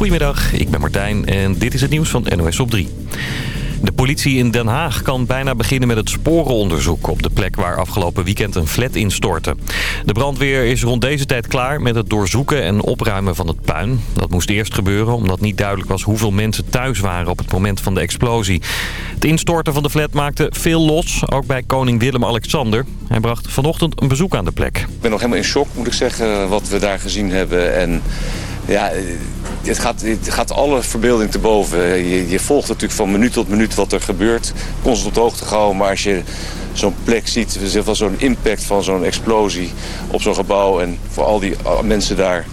Goedemiddag, ik ben Martijn en dit is het nieuws van NOS op 3. De politie in Den Haag kan bijna beginnen met het sporenonderzoek... op de plek waar afgelopen weekend een flat instortte. De brandweer is rond deze tijd klaar met het doorzoeken en opruimen van het puin. Dat moest eerst gebeuren omdat niet duidelijk was hoeveel mensen thuis waren... op het moment van de explosie. Het instorten van de flat maakte veel los, ook bij koning Willem-Alexander. Hij bracht vanochtend een bezoek aan de plek. Ik ben nog helemaal in shock, moet ik zeggen, wat we daar gezien hebben... En ja, het gaat, het gaat alle verbeelding te boven. Je, je, volgt natuurlijk van minuut tot minuut wat er gebeurt. Constant op de hoogte gehouden, maar als je zo'n plek ziet... zo'n impact van zo'n explosie op zo'n gebouw... en voor al die mensen daar...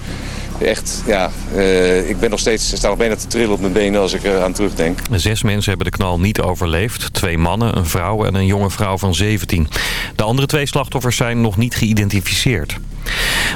Echt, ja, uh, ik ben nog steeds, sta nog bijna te trillen op mijn benen als ik eraan terugdenk. Zes mensen hebben de knal niet overleefd. Twee mannen, een vrouw en een jonge vrouw van 17. De andere twee slachtoffers zijn nog niet geïdentificeerd.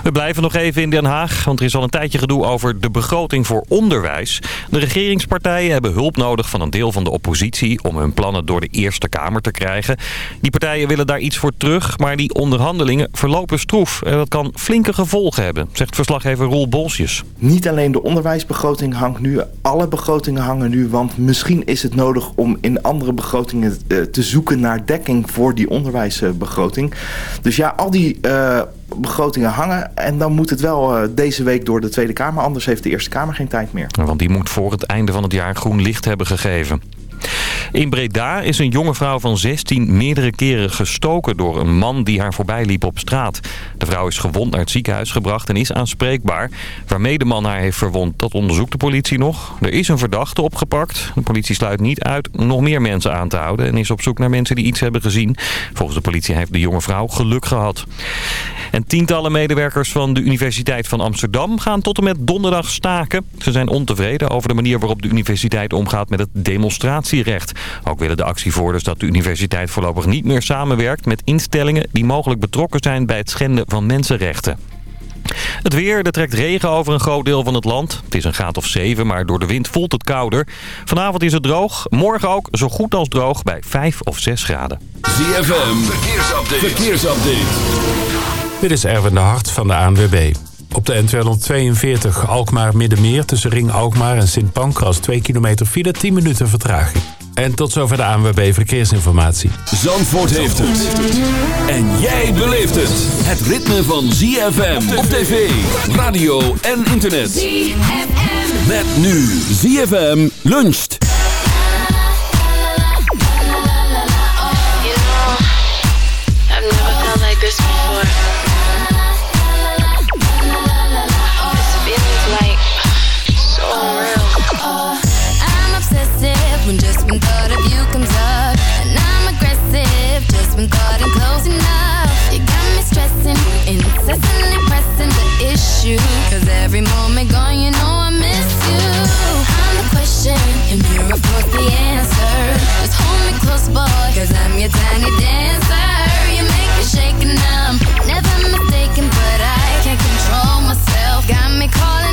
We blijven nog even in Den Haag, want er is al een tijdje gedoe over de begroting voor onderwijs. De regeringspartijen hebben hulp nodig van een deel van de oppositie om hun plannen door de Eerste Kamer te krijgen. Die partijen willen daar iets voor terug, maar die onderhandelingen verlopen stroef. En dat kan flinke gevolgen hebben, zegt verslaggever Roel Bolsjes. Niet alleen de onderwijsbegroting hangt nu, alle begrotingen hangen nu, want misschien is het nodig om in andere begrotingen eh, te zoeken naar dekking voor die onderwijsbegroting. Dus ja, al die... Uh, begrotingen hangen. En dan moet het wel uh, deze week door de Tweede Kamer. Anders heeft de Eerste Kamer geen tijd meer. Want die moet voor het einde van het jaar groen licht hebben gegeven. In Breda is een jonge vrouw van 16 meerdere keren gestoken door een man die haar voorbij liep op straat. De vrouw is gewond naar het ziekenhuis gebracht en is aanspreekbaar. Waarmee de man haar heeft verwond, dat onderzoekt de politie nog. Er is een verdachte opgepakt. De politie sluit niet uit nog meer mensen aan te houden en is op zoek naar mensen die iets hebben gezien. Volgens de politie heeft de jonge vrouw geluk gehad. En tientallen medewerkers van de Universiteit van Amsterdam gaan tot en met donderdag staken. Ze zijn ontevreden over de manier waarop de universiteit omgaat met het demonstratierecht. Ook willen de actievoerders dat de universiteit voorlopig niet meer samenwerkt met instellingen die mogelijk betrokken zijn bij het schenden van mensenrechten. Het weer, er trekt regen over een groot deel van het land. Het is een graad of 7, maar door de wind voelt het kouder. Vanavond is het droog, morgen ook zo goed als droog bij 5 of 6 graden. ZFM, verkeersupdate. verkeersupdate. Dit is Erwin de Hart van de ANWB. Op de N242 Alkmaar-Middenmeer tussen Ring Alkmaar en Sint Pancras 2 kilometer file 10 minuten vertraging. En tot zover de ANWB Verkeersinformatie. Zandvoort heeft het. En jij beleeft het. Het ritme van ZFM op tv, radio en internet. ZFM. Met nu ZFM luncht. when just when thought of you comes up. And I'm aggressive just when thought I'm close enough. You got me stressing, incessantly pressing the issue. Cause every moment gone, you know I miss you. I'm the question, and you're of course the answer. Just hold me close, boy, cause I'm your tiny dancer. You make me shake and I'm never mistaken, but I can't control myself. Got me calling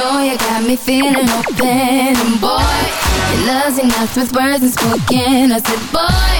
know you got me feeling open. And boy, your love's enough with words and spoken. I said, boy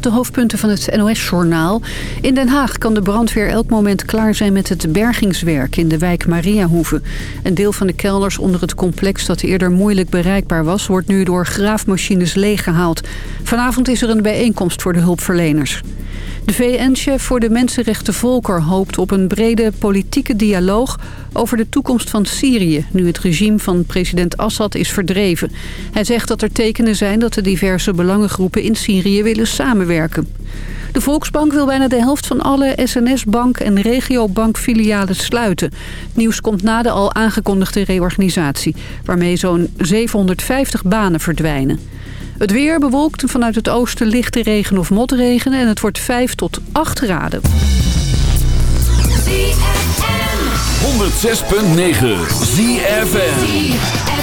De hoofdpunten van het NOS-journaal. In Den Haag kan de brandweer elk moment klaar zijn met het bergingswerk in de wijk Mariahoeve. Een deel van de kelders onder het complex dat eerder moeilijk bereikbaar was... wordt nu door graafmachines leeggehaald. Vanavond is er een bijeenkomst voor de hulpverleners. De VN-chef voor de Mensenrechten Volker hoopt op een brede politieke dialoog over de toekomst van Syrië, nu het regime van president Assad is verdreven. Hij zegt dat er tekenen zijn dat de diverse belangengroepen in Syrië willen samenwerken. De Volksbank wil bijna de helft van alle SNS-bank- en regiobankfilialen sluiten. Nieuws komt na de al aangekondigde reorganisatie, waarmee zo'n 750 banen verdwijnen. Het weer bewolkt vanuit het oosten lichte regen of motregen en het wordt 5 tot 8 graden. 106.9 ZFN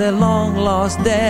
their long lost daddy?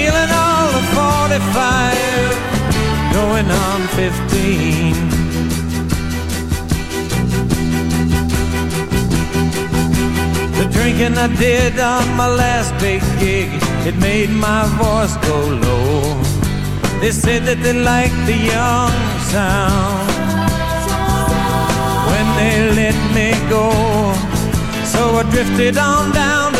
Feeling all the 45, going on 15. The drinking I did on my last big gig, it made my voice go low. They said that they liked the young sound when they let me go. So I drifted on down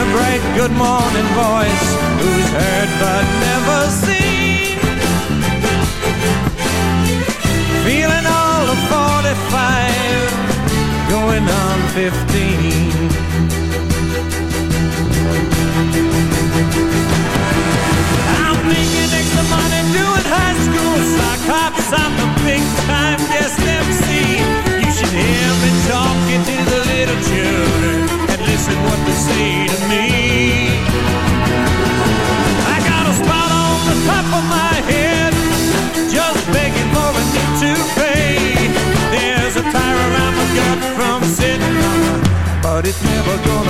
The bright good morning voice, who's heard but never seen. Feeling all of 45, going on 15. I'm making extra money doing high school sock hops. I'm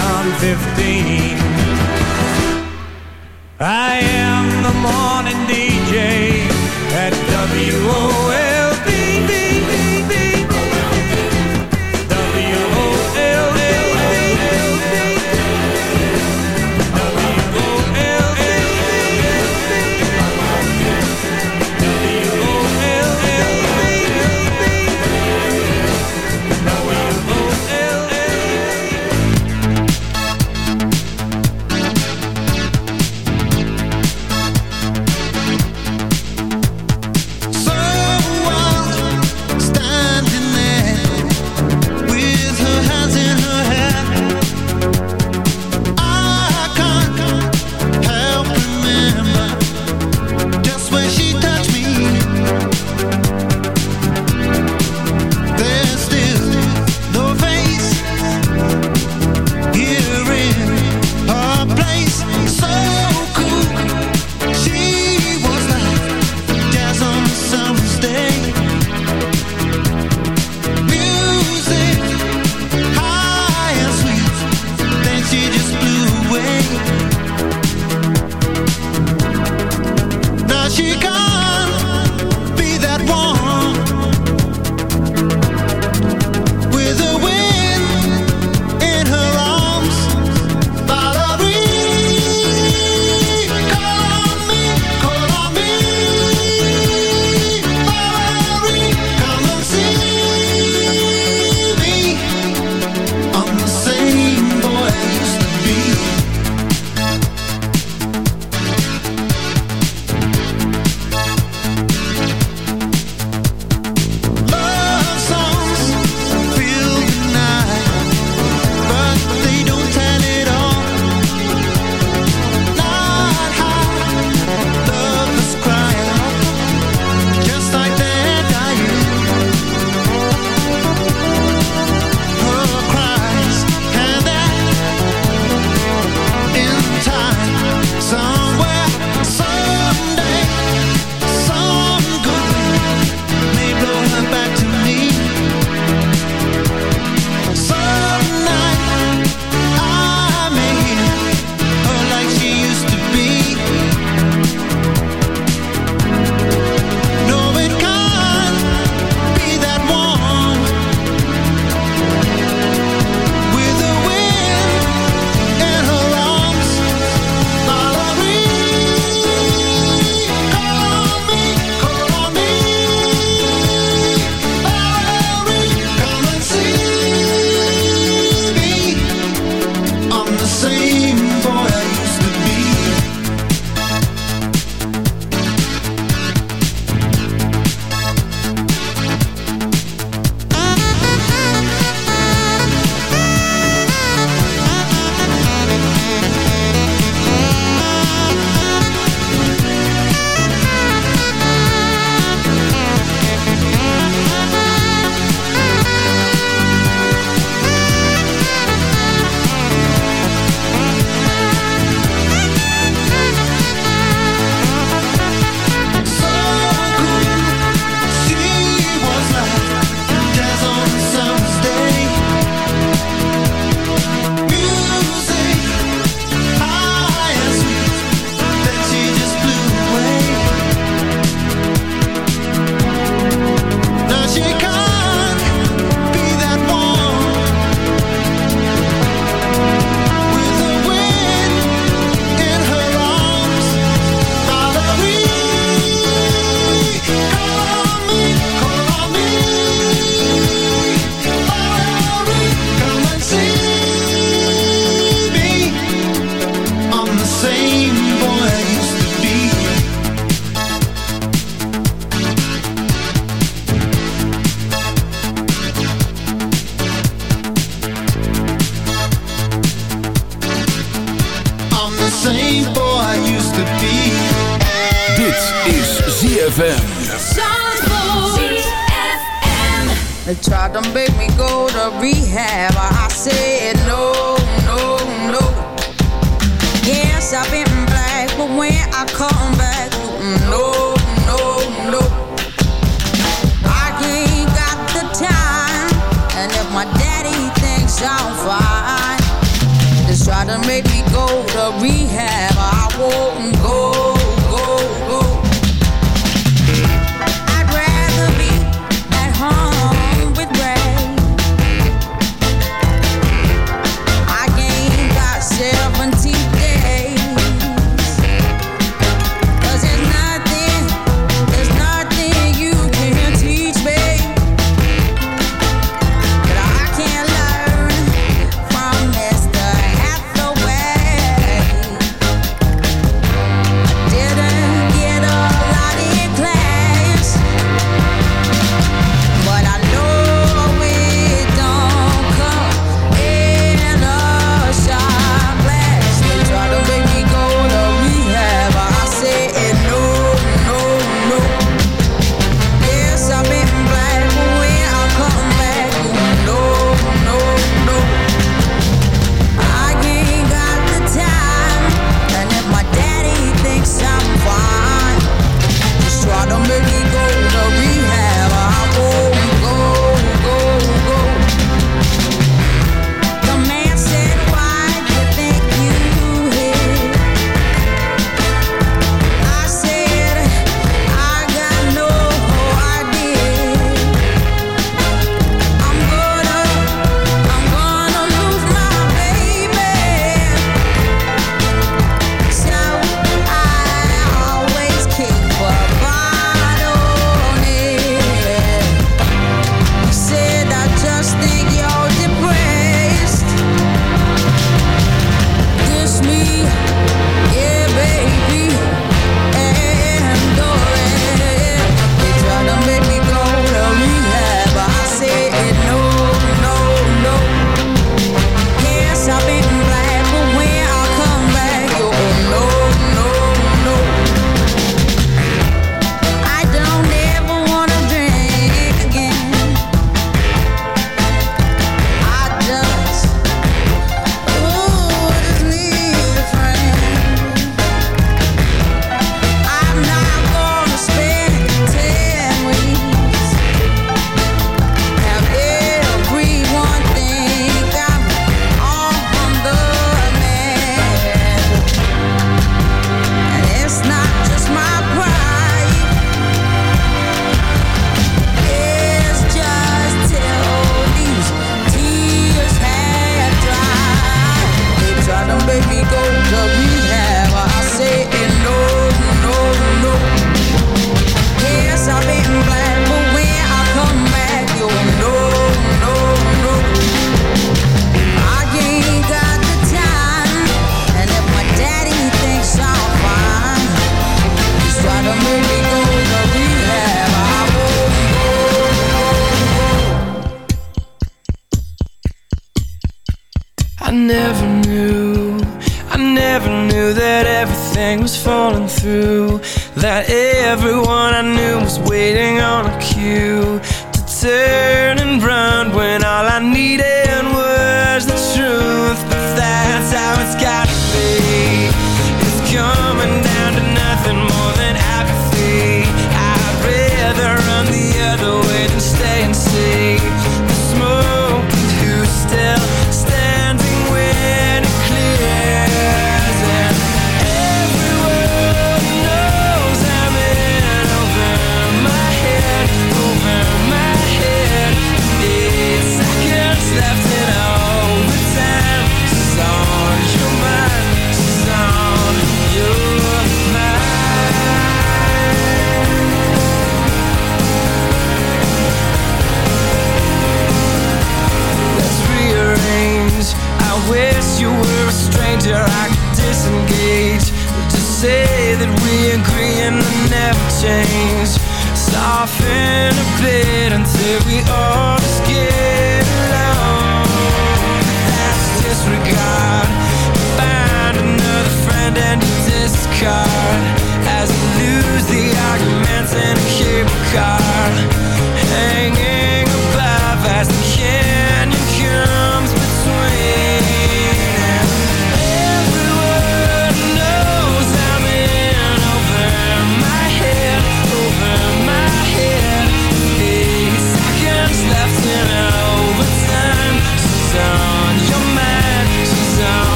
I'm fifteen I am the morning DJ at WOA we are.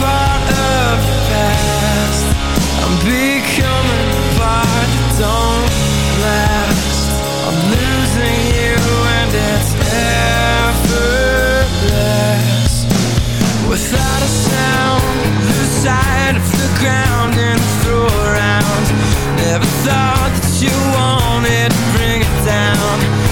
part of past. I'm becoming part that don't last. I'm losing you and it's effortless Without a sound, lose sight of the ground and throw around Never thought that you wanted to bring it down.